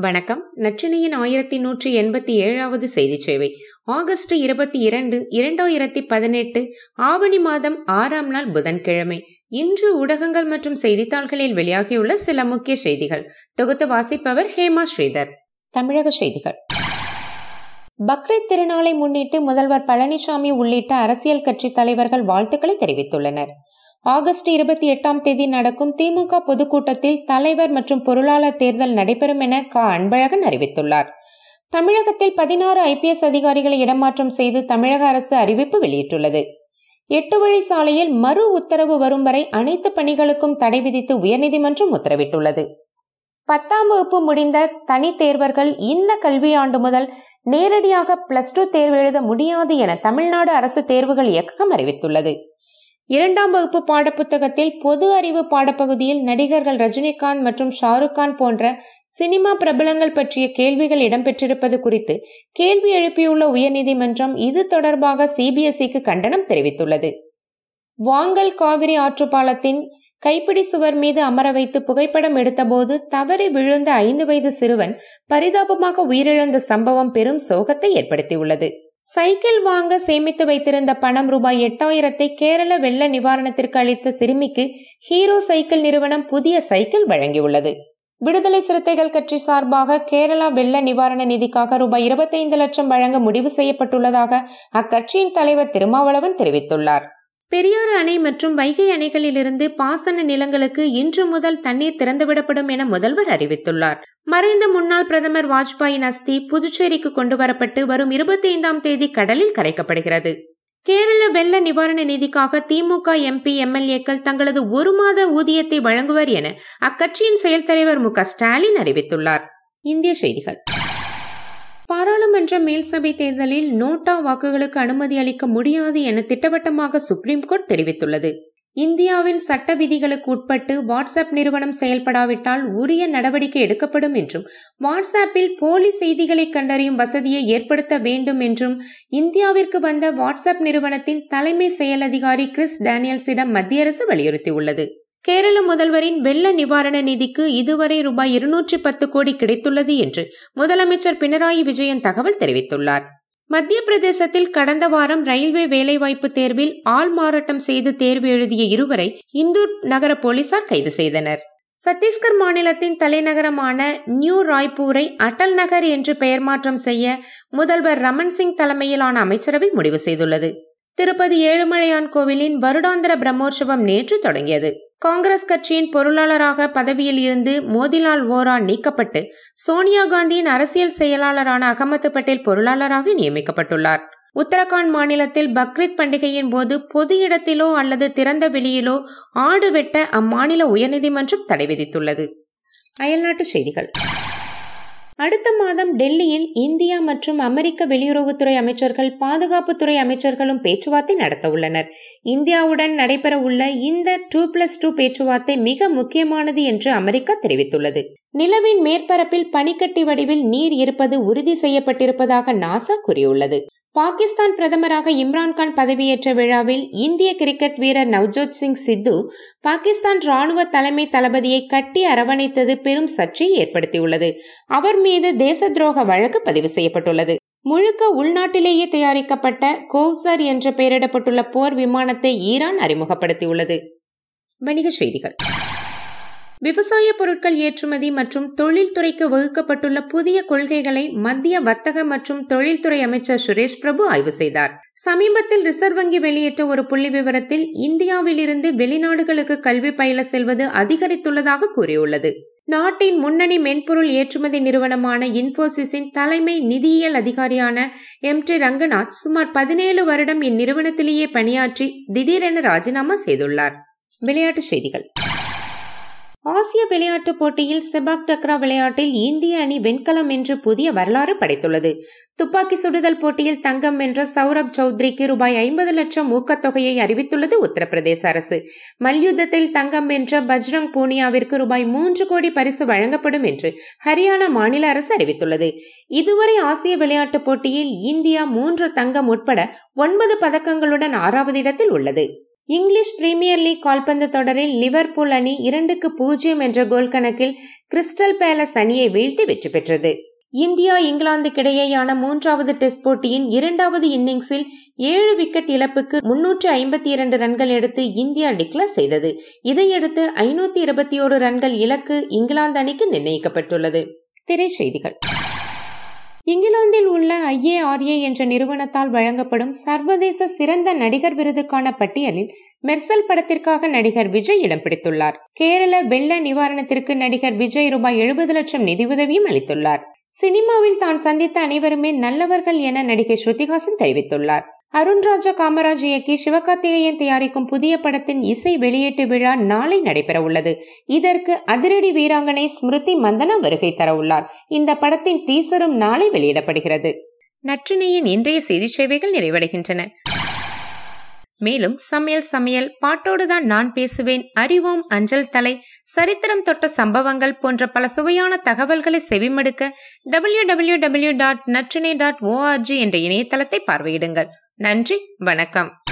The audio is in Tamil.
வணக்கம். நற்றினையின் ஆயிரத்தி நூற்றி எண்பத்தி ஏழாவது செய்தி சேவை. ஆகஸ்ட் இருபத்தி இரண்டு இரண்டாயிரத்தி பதினெட்டு ஆவணி மாதம் ஆறாம் நாள் புதன்கிழமை. இன்று ஊடகங்கள் மற்றும் செய்தித்தாள்களில் வெளியாகியுள்ள சில முக்கிய செய்திகள். தொகுத்து வாசிப்பவர் ஹேமா ஸ்ரீதர். தமிழக செய்திகள். பக்ரீத் திருநாளை முன்னிட்டு முதல்வர் பழனிசாமி உள்ளிட்ட அரசியல் கட்சி தலைவர்கள் வாழ்த்துக்களை தெரிவித்துள்ளனர். ஆகஸ்ட் இருபத்தி எட்டாம் தேதி நடக்கும் திமுக பொதுக்கூட்டத்தில் தலைவர் மற்றும் பொருளாளர் தேர்தல் நடைபெறும் என க. அன்பழகன் அறிவித்துள்ளார். தமிழகத்தில் பதினாறு ஐபிஎஸ் அதிகாரிகளை இடமாற்றம் செய்து தமிழக அரசு அறிவிப்பு வெளியிட்டுள்ளது. எட்டு வழி சாலையில் மறு உத்தரவு வரும் வரை அனைத்து பணிகளுக்கும் தடை விதித்து உயர்நீதிமன்றம் உத்தரவிட்டுள்ளது. பத்தாம் வகுப்பு முடிந்த தனி தேர்வர்கள் இந்த கல்வியாண்டு முதல் நேரடியாக பிளஸ் டூ தேர்வு எழுத முடியாது என தமிழ்நாடு அரசு தேர்வுகள் இயக்ககம் அறிவித்துள்ளது. இரண்டாம் வகுப்பு பாடப்புத்தகத்தில் பொது அறிவு பாடப்பகுதியில் நடிகர்கள் ரஜினிகாந்த் மற்றும் ஷாருக் கான் போன்ற சினிமா பிரபலங்கள் பற்றிய கேள்விகள் இடம்பெற்றிருப்பது குறித்து கேள்வி எழுப்பியுள்ள உயர்நீதிமன்றம் இது தொடர்பாக சிபிஎஸ்இக்கு கண்டனம் தெரிவித்துள்ளது. வாங்கல் காவிரி ஆற்றுப்பாலத்தின் கைப்பிடி சுவர் மீது அமர வைத்து புகைப்படம் எடுத்தபோது தவறி விழுந்த ஐந்து வயது சிறுவன் பரிதாபமாக உயிரிழந்த சம்பவம் பெரும் சோகத்தை ஏற்படுத்தியுள்ளது. சைக்கிள் வாங்க சேமித்து வைத்திருந்த பணம் ரூபாய் எட்டாயிரத்தை கேரள வெள்ள நிவாரணத்திற்கு அளித்த சிறுமிக்கு ஹீரோ சைக்கிள் நிறுவனம் புதிய சைக்கிள் வழங்கியுள்ளது. விடுதலை சிறுத்தைகள் கட்சி சார்பாக கேரளா வெள்ள நிவாரண நிதிக்காக ரூபாய் இருபத்தைந்து லட்சம் வழங்க முடிவு செய்யப்பட்டுள்ளதாக அக்கட்சியின் தலைவர் திருமாவளவன் தெரிவித்துள்ளார். பெரியாறு அணை மற்றும் வைகை அணைகளிலிருந்து பாசன நிலங்களுக்கு இன்று முதல் தண்ணீர் திறந்துவிடப்படும் என முதல்வர் அறிவித்துள்ளார். மறைந்த முன்னாள் பிரதமர் வாஜ்பாயின் அஸ்தி புதுச்சேரிக்கு கொண்டு வரப்பட்டு வரும் இருபத்தி ஐந்தாம் தேதி கடலில் கரைக்கப்படுகிறது. கேரள வெள்ள நிவாரண நிதிக்காக திமுக எம்பி எம்எல்ஏக்கள் தங்களது ஒரு மாத ஊதியத்தை வழங்குவர் என அக்கட்சியின் செயல் தலைவர் மு ஸ்டாலின் அறிவித்துள்ளார். இந்திய செய்திகள். பாராளுமன்ற மேல்சபை தேர்தலில் நோட்டா வாக்குகளுக்கு அனுமதி அளிக்க முடியாது என திட்டவட்டமாக சுப்ரீம் கோர்ட் தெரிவித்துள்ளது. இந்தியாவின் சட்ட விதிகளுக்கு உட்பட்டு வாட்ஸ்அப் நிறுவனம் செயல்படாவிட்டால் உரிய நடவடிக்கை எடுக்கப்படும் என்றும் வாட்ஸ்அப்பில் போலி செய்திகளை கண்டறியும் வசதியை ஏற்படுத்த வேண்டும் என்றும் இந்தியாவிற்கு வந்த வாட்ஸ்அப் நிறுவனத்தின் தலைமை செயல் அதிகாரி கிறிஸ் டேனியல்ஸிடம் மத்திய அரசு வலியுறுத்தியுள்ளது. கேரள முதல்வரின் வெள்ள நிவாரண நிதிக்கு இதுவரை ரூபாய் இருநூற்றி பத்து கோடி கிடைத்துள்ளது என்று முதலமைச்சர் பினராயி விஜயன் தகவல் தெரிவித்துள்ளார். மத்திய பிரதேசத்தில் கடந்த வாரம் ரயில்வே வேலைவாய்ப்பு தேர்வில் ஆள் மாறாட்டம் செய்து தேர்வு எழுதிய இருவரை இந்தூர் நகர போலீசார் கைது செய்தனர். சத்தீஸ்கர் மாநிலத்தின் தலைநகரமான நியூ ராய்ப்பூரை அட்டல் நகர் என்று பெயர் மாற்றம் செய்ய முதல்வர் ரமன் சிங் தலைமையிலான அமைச்சரவை முடிவு செய்துள்ளது. திருப்பதி ஏழுமலையான் கோவிலின் வருடாந்திர பிரம்மோற்சவம் நேற்று தொடங்கியது. காங்கிரஸ் கட்சியின் பொருளாளராக பதவியில் இருந்து மோதிலால் ஓரா நீக்கப்பட்டு சோனியா காந்தியின் அரசியல் செயலாளரான அகமது பட்டேல் பொருளாளராக நியமிக்கப்பட்டுள்ளார். உத்தரகாண்ட் மாநிலத்தில் பக்ரீத் பண்டிகையின் போது பொது இடத்திலோ அல்லது திறந்த வெளியிலோ ஆடு வெட்ட அம்மாநில உயர்நீதிமன்றம் தடை விதித்துள்ளது. அயல்நாட்டு செய்திகள். அடுத்த மாதம் டெல்லியில் இந்தியா மற்றும் அமெரிக்க வெளியுறவுத்துறை அமைச்சர்கள் பாதுகாப்புத்துறை அமைச்சர்களும் பேச்சுவார்த்தை நடத்த உள்ளனர். இந்தியாவுடன் நடைபெற உள்ள இந்த டூ பிளஸ் டூ பேச்சுவார்த்தை மிக முக்கியமானது என்று அமெரிக்கா தெரிவித்துள்ளது. நிலவின் மேற்பரப்பில் பனிக்கட்டி வடிவில் நீர் இருப்பது உறுதி செய்யப்பட்டிருப்பதாக நாசா கூறியுள்ளது. பாகிஸ்தான் பிரதமராக இம்ரான்கான் பதவியேற்ற விழாவில் இந்திய கிரிக்கெட் வீரர் நவ்ஜோத் சிங் சித்து பாகிஸ்தான் ராணுவ தலைமை தளபதியை கட்டி அரவணைத்தது பெரும் சர்ச்சையை ஏற்படுத்தியுள்ளது. அவர் மீது தேச துரோக வழக்கு பதிவு செய்யப்பட்டுள்ளது. முழுக்க உள்நாட்டிலேயே தயாரிக்கப்பட்ட கோவ்சர் என்ற பெயரிடப்பட்டுள்ள போர் விமானத்தை ஈரான் அறிமுகப்படுத்தியுள்ளது. வணிகச் செய்திகள். விவசாய பொருட்கள் ஏற்றுமதி மற்றும் தொழில்துறைக்கு வகுக்கப்பட்டுள்ள புதிய கொள்கைகளை மத்திய வர்த்தக மற்றும் தொழில்துறை அமைச்சர் சுரேஷ் பிரபு ஆய்வு செய்தார். சமீபத்தில் ரிசர்வ் வங்கி வெளியிட்ட ஒரு புள்ளி விவரத்தில் இந்தியாவிலிருந்து வெளிநாடுகளுக்கு கல்வி பயில செல்வது அதிகரித்துள்ளதாக கூறியுள்ளது. நாட்டின் முன்னணி மென்பொருள் ஏற்றுமதி நிறுவனமான இன்போசிஸின் தலைமை நிதியியல் அதிகாரியான எம். டி. ரங்கநாத் சுமார் பதினேழு வருடம் இந்நிறுவனத்திலேயே பணியாற்றி திடீரென ராஜினாமா செய்துள்ளார். விளையாட்டுச் செய்திகள். ஆசிய விளையாட்டுப் போட்டியில் செபாக் டக்ரா விளையாட்டில் இந்திய அணி வெண்கலம் என்று புதிய வரலாறு படைத்துள்ளது. துப்பாக்கி சுடுதல் போட்டியில் தங்கம் வென்ற சௌரப் சௌத்ரிக்கு ரூபாய் ஐம்பது லட்சம் ஊக்கத்தொகையை அறிவித்துள்ளது உத்தரப்பிரதேச அரசு. மல்யுத்தத்தில் தங்கம் வென்ற பஜ்ரங் பூனியாவிற்கு ரூபாய் மூன்று கோடி பரிசு வழங்கப்படும் என்று ஹரியானா மாநில அரசு அறிவித்துள்ளது. இதுவரை ஆசிய விளையாட்டுப் போட்டியில் இந்தியா மூன்று தங்கம் உட்பட ஒன்பது பதக்கங்களுடன் ஆறாவது இடத்தில் உள்ளது. இங்கிலீஷ் பிரீமியர் லீக் கால்பந்து தொடரில் லிவர்பூல் அணி இரண்டுக்கு பூஜ்ஜியம் என்ற கோல் கணக்கில் கிறிஸ்டல் பேலஸ் அணியை வீழ்த்தி வெற்றி பெற்றது. இந்தியா இங்கிலாந்துக்கிடையேயான மூன்றாவது டெஸ்ட் போட்டியின் இரண்டாவது இன்னிங்ஸில் ஏழு விக்கெட் இழப்புக்கு முன்னூற்று ஐம்பத்தி இரண்டு ரன்கள் எடுத்து இந்தியா டிக்ளேர் செய்தது. இதையடுத்து ஐநூத்தி இருபத்தி ஒரு ரன்கள் இலக்கு இங்கிலாந்து அணிக்கு நிர்ணயிக்கப்பட்டுள்ளது. திரைச்செய்திகள் இங்கிலாந்தில் உள்ள ஐஏஆர்ஏ என்ற நிறுவனத்தால் வழங்கப்படும் சர்வதேச சிறந்த நடிகர் விருதுக்கான பட்டியலில் மெர்சல் படத்திற்காக நடிகர் விஜய் இடம் பிடித்துள்ளார். கேரள வெள்ள நிவாரணத்திற்கு நடிகர் விஜய் ரூபாய் எழுபது லட்சம் நிதியுதவியும் அளித்துள்ளார். சினிமாவில் தான் சந்தித்த அனைவருமே நல்லவர்கள் என நடிகை ஸ்ருதிஹாசன் தெரிவித்துள்ளார். அருண்ராஜா காமராஜ் இயக்கி சிவகார்த்திகேயன் தயாரிக்கும் புதிய படத்தின் இசை வெளியீட்டு விழா நாளை நடைபெற உள்ளது இதற்கு அதிரடி வீராங்கனை ஸ்மிருதி மந்தனா வருகை தர உள்ளார் இந்த படத்தின் டீசரும் நாளை வெளியிடப்படுகிறது. நற்றினையின் இன்றைய செய்தி சேவைகள் நிறைவடைகின்றன. மேலும் சமையல் சமையல் பாட்டோடுதான் நான் பேசுவேன் அறிவோம் அஞ்சல் தலை சரித்திரம் தொட்ட சம்பவங்கள் போன்ற பல சுவையான தகவல்களை செவிமடுக்க W W W dot Natrinai dot ORG என்ற இணையதளத்தை பார்வையிடுங்கள். நன்றி வணக்கம்.